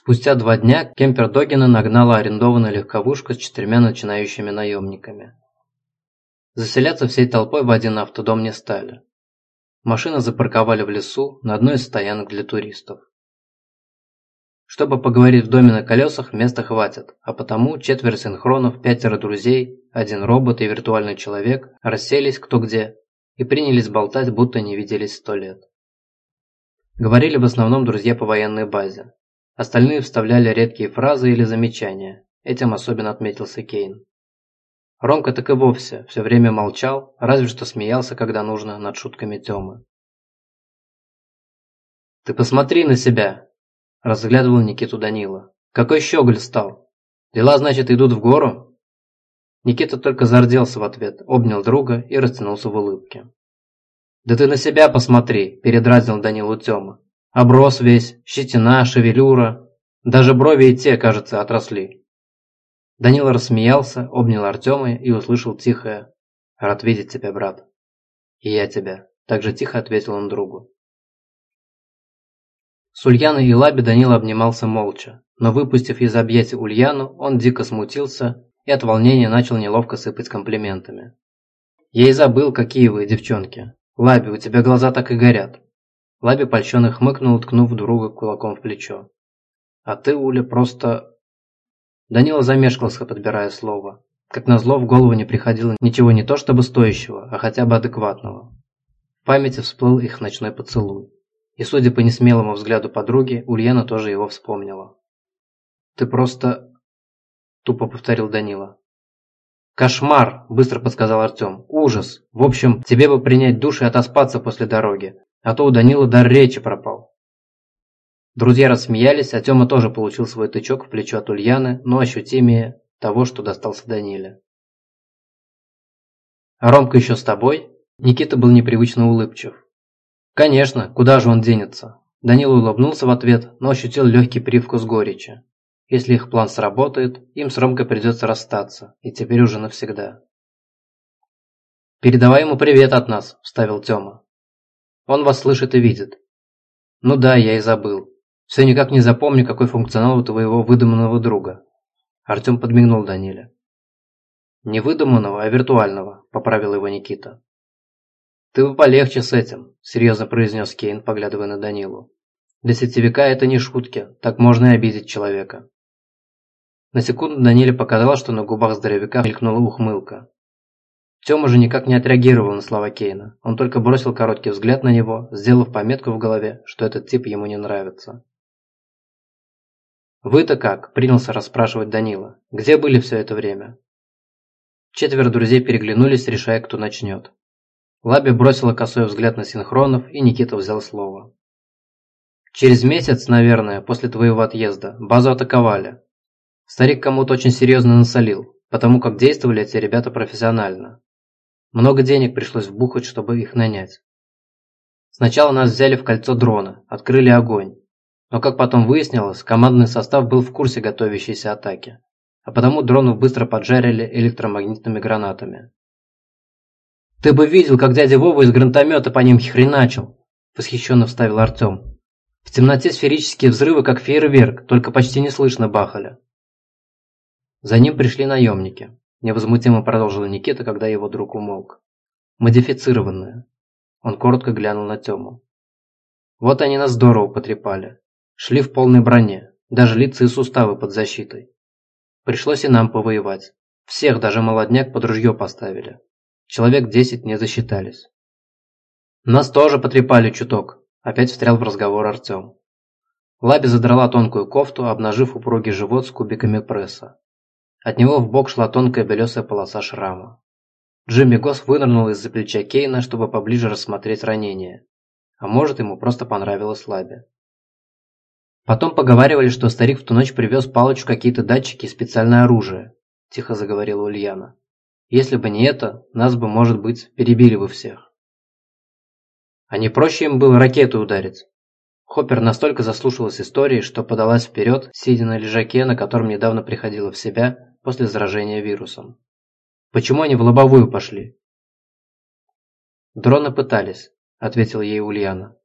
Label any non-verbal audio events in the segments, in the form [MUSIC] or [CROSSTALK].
Спустя два дня кемпер Догина нагнала арендованную легковушку с четырьмя начинающими наемниками. Заселяться всей толпой в один автодом не стали. Машины запарковали в лесу на одной из стоянок для туристов. Чтобы поговорить в доме на колесах, места хватит, а потому четверо синхронов, пятеро друзей, один робот и виртуальный человек расселись кто где и принялись болтать, будто не виделись сто лет. Говорили в основном друзья по военной базе. Остальные вставляли редкие фразы или замечания. Этим особенно отметился Кейн. Ромка так и вовсе все время молчал, разве что смеялся, когда нужно, над шутками Тёмы. «Ты посмотри на себя!» – разглядывал Никиту Данила. «Какой щеголь стал! Дела, значит, идут в гору?» Никита только зарделся в ответ, обнял друга и растянулся в улыбке. «Да ты на себя посмотри!» – передразнил Данилу Тёма. «Оброс весь, щетина, шевелюра, даже брови и те, кажется, отросли». Данила рассмеялся, обнял Артема и услышал тихое «Рад видеть тебя, брат». «И я тебя», – также тихо ответил он другу. С Ульяной и Лаби Данила обнимался молча, но выпустив из объятий Ульяну, он дико смутился и от волнения начал неловко сыпать комплиментами. «Я и забыл, какие вы, девчонки. Лаби, у тебя глаза так и горят». Лаби польщенно хмыкнул, ткнув друга кулаком в плечо. «А ты, Уля, просто Данила замешкался, подбирая слово. Как назло, в голову не приходило ничего не то чтобы стоящего, а хотя бы адекватного. В памяти всплыл их ночной поцелуй. И судя по несмелому взгляду подруги, Ульяна тоже его вспомнила. «Ты просто...» – тупо повторил Данила. «Кошмар!» – быстро подсказал Артем. «Ужас! В общем, тебе бы принять душ и отоспаться после дороги, а то у Данила дар речи пропал». Друзья рассмеялись, а Тёма тоже получил свой тычок в плечо от Ульяны, но ощутимее того, что достался Даниле. «А Ромка еще с тобой?» Никита был непривычно улыбчив. «Конечно, куда же он денется?» Данила улыбнулся в ответ, но ощутил легкий привкус горечи. Если их план сработает, им с Ромкой придется расстаться, и теперь уже навсегда. «Передавай ему привет от нас», – вставил Тёма. «Он вас слышит и видит». «Ну да, я и забыл. Все никак не запомню, какой функционал у твоего выдуманного друга. Артем подмигнул Даниле. Не выдуманного, а виртуального, поправил его Никита. Ты бы полегче с этим, серьезно произнес Кейн, поглядывая на Данилу. Для сетевика это не шутки, так можно и обидеть человека. На секунду Даниле показалось, что на губах здоровяка мелькнула ухмылка. Тёма же никак не отреагировал на слова Кейна. Он только бросил короткий взгляд на него, сделав пометку в голове, что этот тип ему не нравится. «Вы-то как?» – принялся расспрашивать Данила. «Где были все это время?» Четверо друзей переглянулись, решая, кто начнет. Лаби бросила косой взгляд на синхронов, и Никита взял слово. «Через месяц, наверное, после твоего отъезда, базу атаковали. Старик кому-то очень серьезно насолил, потому как действовали эти ребята профессионально. Много денег пришлось вбухать, чтобы их нанять. Сначала нас взяли в кольцо дрона, открыли огонь. Но, как потом выяснилось, командный состав был в курсе готовящейся атаки, а потому дронов быстро поджарили электромагнитными гранатами. «Ты бы видел, как дядя Вова из гранатомета по ним хреначил!» – восхищенно вставил Артем. В темноте сферические взрывы, как фейерверк, только почти не слышно бахали. За ним пришли наемники. Невозмутимо продолжил Никита, когда его друг умолк. Модифицированные. Он коротко глянул на Тему. Вот они нас здорово потрепали. Шли в полной броне, даже лица и суставы под защитой. Пришлось и нам повоевать. Всех, даже молодняк, под ружье поставили. Человек десять не засчитались. Нас тоже потрепали чуток, опять встрял в разговор Артем. Лаби задрала тонкую кофту, обнажив упругий живот с кубиками пресса. От него в бок шла тонкая белесая полоса шрама. Джимми Гос вынырнул из-за плеча Кейна, чтобы поближе рассмотреть ранение. А может, ему просто понравилось Лаби. Потом поговаривали, что старик в ту ночь привез Палычу какие-то датчики и специальное оружие, тихо заговорила Ульяна. Если бы не это, нас бы, может быть, перебили бы всех. А не проще им было ракету ударить? Хоппер настолько заслушалась истории, что подалась вперед, сидя на лежаке, на котором недавно приходила в себя после заражения вирусом. Почему они в лобовую пошли? Дроны пытались, ответила ей Ульяна,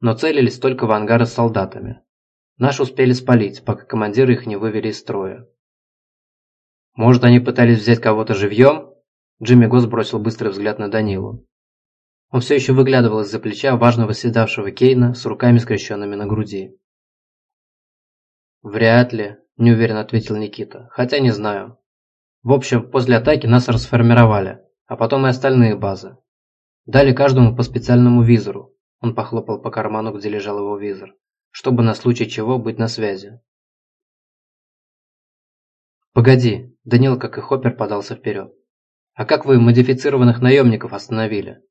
но целились только в ангары с солдатами. Наши успели спалить, пока командиры их не вывели из строя. Может, они пытались взять кого-то живьем? Джимми Гос бросил быстрый взгляд на Данилу. Он все еще выглядывал из-за плеча важного седавшего Кейна с руками скрещенными на груди. «Вряд ли», – неуверенно ответил Никита. «Хотя не знаю. В общем, после атаки нас расформировали, а потом и остальные базы. Дали каждому по специальному визору. Он похлопал по карману, где лежал его визор, чтобы на случай чего быть на связи. «Погоди», – Данил, как и Хоппер, подался вперед. «А как вы модифицированных наемников остановили?»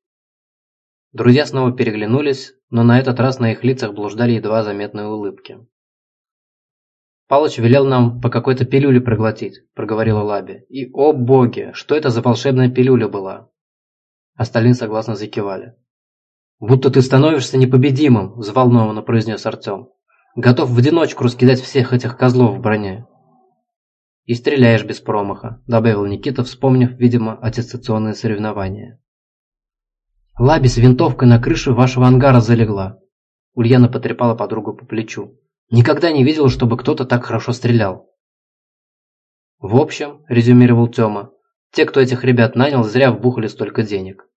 Друзья снова переглянулись, но на этот раз на их лицах блуждали едва заметные улыбки. «Палыч велел нам по какой-то пилюле проглотить», – проговорила Лаби. «И, о боги, что это за волшебная пилюля была?» Остальные согласно закивали. «Будто ты становишься непобедимым», – взволнованно произнес Артем. «Готов в одиночку раскидать всех этих козлов в броне». «И стреляешь без промаха», – добавил Никита, вспомнив, видимо, аттестационные соревнования. Лаби с винтовкой на крыше вашего ангара залегла. Ульяна потрепала подругу по плечу. Никогда не видела, чтобы кто-то так хорошо стрелял. В общем, резюмировал Тёма, те, кто этих ребят нанял, зря вбухали столько денег.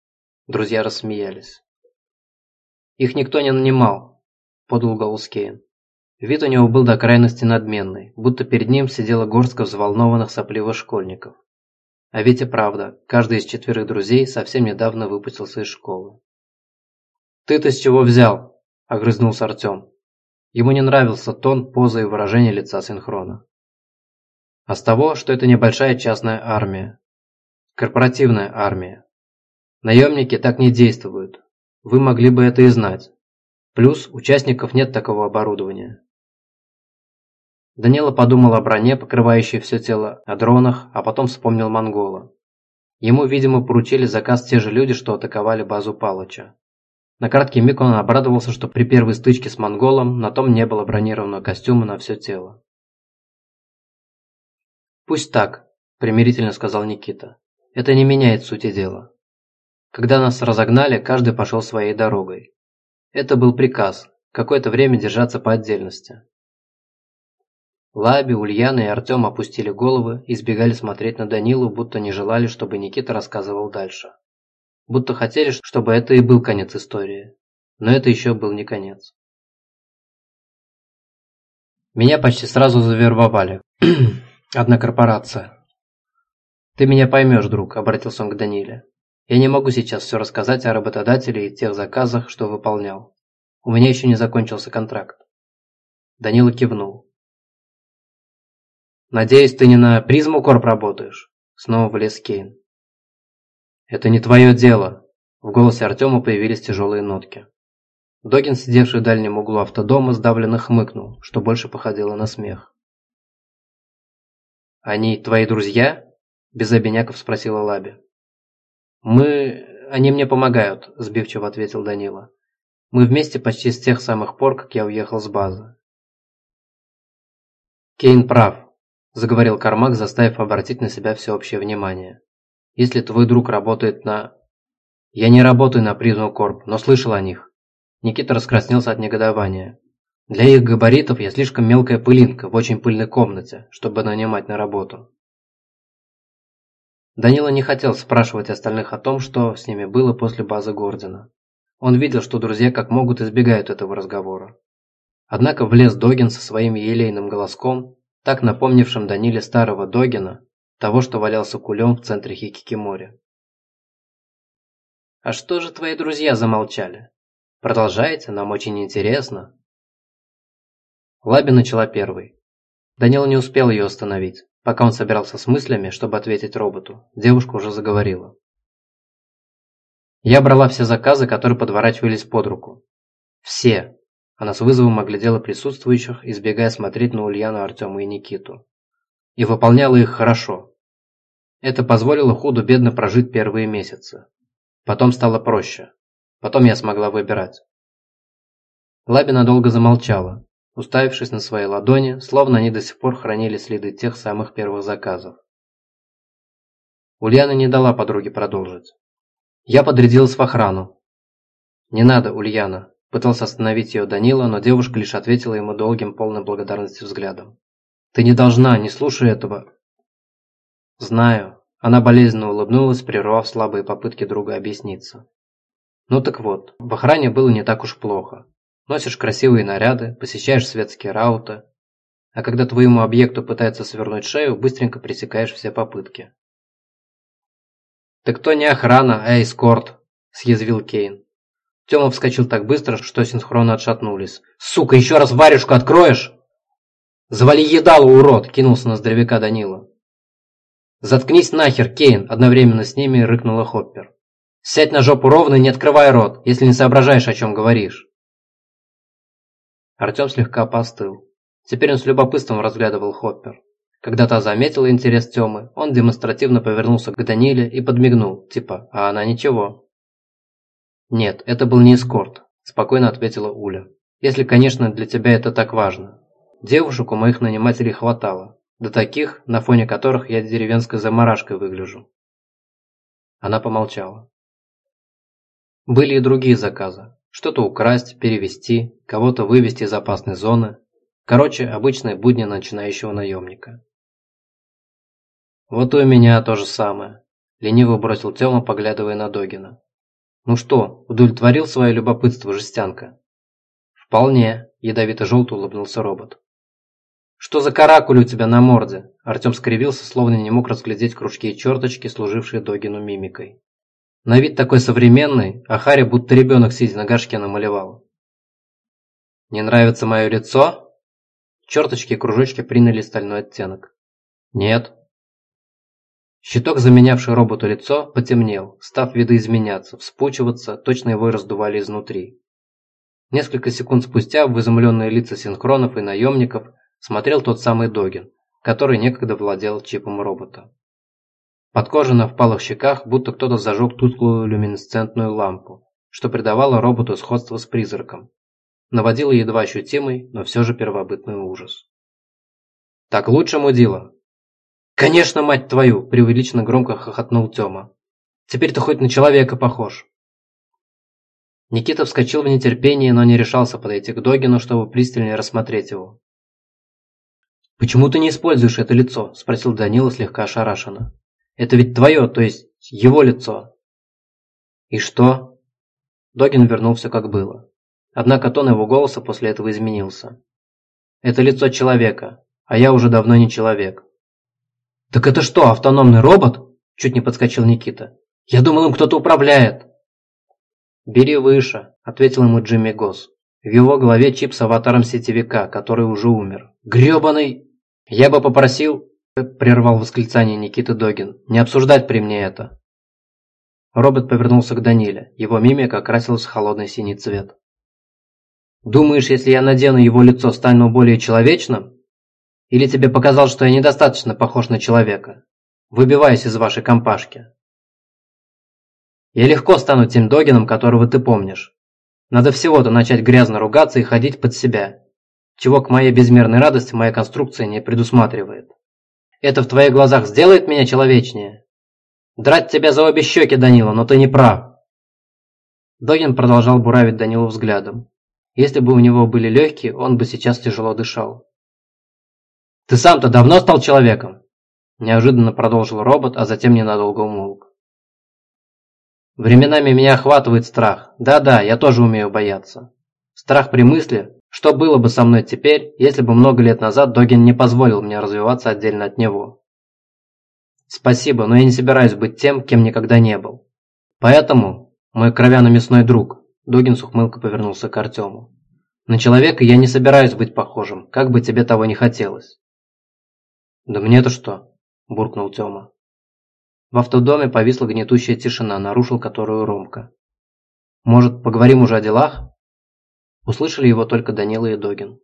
Друзья рассмеялись. Их никто не нанимал, подал голос Кейн. Вид у него был до крайности надменный, будто перед ним сидела горстка взволнованных сопливых школьников. А ведь и правда, каждый из четверых друзей совсем недавно выпустился из школы. «Ты-то с чего взял?» – огрызнулся Артем. Ему не нравился тон, поза и выражение лица синхрона. А с того, что это небольшая частная армия. Корпоративная армия. Наемники так не действуют. Вы могли бы это и знать. Плюс участников нет такого оборудования. Данила подумал о броне, покрывающей все тело, о дронах, а потом вспомнил Монгола. Ему, видимо, поручили заказ те же люди, что атаковали базу Палыча. На краткий миг он обрадовался, что при первой стычке с монголом на том не было бронированного костюма на все тело. «Пусть так», – примирительно сказал Никита. «Это не меняет сути дела. Когда нас разогнали, каждый пошел своей дорогой. Это был приказ – какое-то время держаться по отдельности. Лаби, Ульяна и Артем опустили головы и избегали смотреть на Данилу, будто не желали, чтобы Никита рассказывал дальше. Будто хотели, чтобы это и был конец истории. Но это еще был не конец. Меня почти сразу завербовали. [CLEARS THROAT] Одна корпорация. «Ты меня поймешь, друг», – обратился он к Даниле. «Я не могу сейчас все рассказать о работодателе и тех заказах, что выполнял. У меня еще не закончился контракт». Данила кивнул. «Надеюсь, ты не на призму корп работаешь?» Снова влез Кейн. «Это не твое дело!» В голосе Артема появились тяжелые нотки. Догин, сидевший в дальнем углу автодома, сдавленно хмыкнул, что больше походило на смех. «Они твои друзья?» – без обиняков спросила Лаби. «Мы... они мне помогают», – сбивчиво ответил Данила. «Мы вместе почти с тех самых пор, как я уехал с базы». Кейн прав заговорил Кармак, заставив обратить на себя всеобщее внимание. «Если твой друг работает на...» «Я не работаю на Призму Корп, но слышал о них». Никита раскраснелся от негодования. «Для их габаритов я слишком мелкая пылинка в очень пыльной комнате, чтобы нанимать на работу». Данила не хотел спрашивать остальных о том, что с ними было после базы Гордина. Он видел, что друзья как могут избегают этого разговора. Однако влез Догин со своим елейным голоском так напомнившим Даниле старого Догина, того, что валялся кулем в центре Хикикимори. «А что же твои друзья замолчали? Продолжайте, нам очень интересно». Лаби начала первой. Данил не успел ее остановить. Пока он собирался с мыслями, чтобы ответить роботу, девушка уже заговорила. Я брала все заказы, которые подворачивались под руку. Все, она с вызовом оглядела присутствующих, избегая смотреть на Ульяну, Артема и Никиту. И выполняла их хорошо. Это позволило худу-бедно прожить первые месяцы. Потом стало проще. Потом я смогла выбирать. Лабина долго замолчала, уставившись на свои ладони, словно они до сих пор хранили следы тех самых первых заказов. Ульяна не дала подруге продолжить. Я подрядилась в охрану. «Не надо, Ульяна», Пытался остановить ее Данила, но девушка лишь ответила ему долгим, полным благодарности взглядом. «Ты не должна, не слушай этого!» «Знаю». Она болезненно улыбнулась, прервав слабые попытки друга объясниться. «Ну так вот, в охране было не так уж плохо. Носишь красивые наряды, посещаешь светские рауты, а когда твоему объекту пытаются свернуть шею, быстренько пресекаешь все попытки. «Так то не охрана, а эскорт», – съязвил Кейн. Тёма вскочил так быстро, что синхронно отшатнулись. «Сука, еще раз варежку откроешь?» «Завали едалу, урод!» – кинулся на здоровяка Данила. «Заткнись нахер, Кейн!» – одновременно с ними рыкнула Хоппер. «Сядь на жопу ровно и не открывай рот, если не соображаешь, о чем говоришь!» Артем слегка постыл. Теперь он с любопытством разглядывал Хоппер. Когда та заметила интерес Тёмы, он демонстративно повернулся к Даниле и подмигнул, типа «А она ничего». «Нет, это был не эскорт», – спокойно ответила Уля. «Если, конечно, для тебя это так важно. Девушек у моих нанимателей хватало, до таких, на фоне которых я деревенской заморашкой выгляжу». Она помолчала. Были и другие заказы. Что-то украсть, перевести, кого-то вывести из опасной зоны. Короче, обычные будни начинающего наемника. «Вот и у меня то же самое», – лениво бросил Тёма, поглядывая на Догина. «Ну что, удовлетворил свое любопытство, жестянка?» «Вполне», – ядовито-желто улыбнулся робот. «Что за каракуль у тебя на морде?» Артем скривился, словно не мог разглядеть кружки и черточки, служившие Догину мимикой. На вид такой современный, а Харри будто ребенок сидя на горшке намалевал. «Не нравится мое лицо?» Черточки и кружочки приняли стальной оттенок. «Нет», Щиток, заменявший роботу лицо, потемнел, став видоизменяться, вспучиваться, точно его и раздували изнутри. Несколько секунд спустя в изумленные лица синхронов и наемников смотрел тот самый Догин, который некогда владел чипом робота. Под кожей на впалых щеках будто кто-то зажег тусклую люминесцентную лампу, что придавало роботу сходство с призраком. Наводило едва ощутимый, но все же первобытный ужас. «Так лучше, мудила!» «Конечно, мать твою!» – преувеличенно громко хохотнул Тёма. «Теперь ты хоть на человека похож!» Никита вскочил в нетерпении, но не решался подойти к Догину, чтобы пристальнее рассмотреть его. «Почему ты не используешь это лицо?» – спросил Данила слегка ошарашенно. «Это ведь твое, то есть его лицо». «И что?» Догин вернулся как было. Однако тон его голоса после этого изменился. «Это лицо человека, а я уже давно не человек. «Так это что, автономный робот?» – чуть не подскочил Никита. «Я думал, им кто-то управляет». «Бери выше», – ответил ему Джимми Госс. В его голове чип с аватаром сетевика, который уже умер. «Гребаный!» «Я бы попросил...» – прервал восклицание Никиты Догин. «Не обсуждать при мне это». Робот повернулся к Даниле. Его мимика окрасилась в холодный синий цвет. «Думаешь, если я надену его лицо, стану более человечным?» Или тебе показалось, что я недостаточно похож на человека? Выбиваюсь из вашей компашки. Я легко стану тем Догином, которого ты помнишь. Надо всего-то начать грязно ругаться и ходить под себя, чего к моей безмерной радости моя конструкция не предусматривает. Это в твоих глазах сделает меня человечнее? Драть тебя за обе щеки, Данила, но ты не прав. Догин продолжал буравить Данилу взглядом. Если бы у него были легкие, он бы сейчас тяжело дышал. «Ты сам-то давно стал человеком?» Неожиданно продолжил робот, а затем ненадолго умолк. Временами меня охватывает страх. Да-да, я тоже умею бояться. Страх при мысли, что было бы со мной теперь, если бы много лет назад Догин не позволил мне развиваться отдельно от него. Спасибо, но я не собираюсь быть тем, кем никогда не был. Поэтому, мой кровяно-мясной друг, Догин с ухмылкой повернулся к Артему. На человека я не собираюсь быть похожим, как бы тебе того не хотелось. «Да мне-то что?» – буркнул Тёма. В автодоме повисла гнетущая тишина, нарушил которую Ромка. «Может, поговорим уже о делах?» Услышали его только Данила и Догин.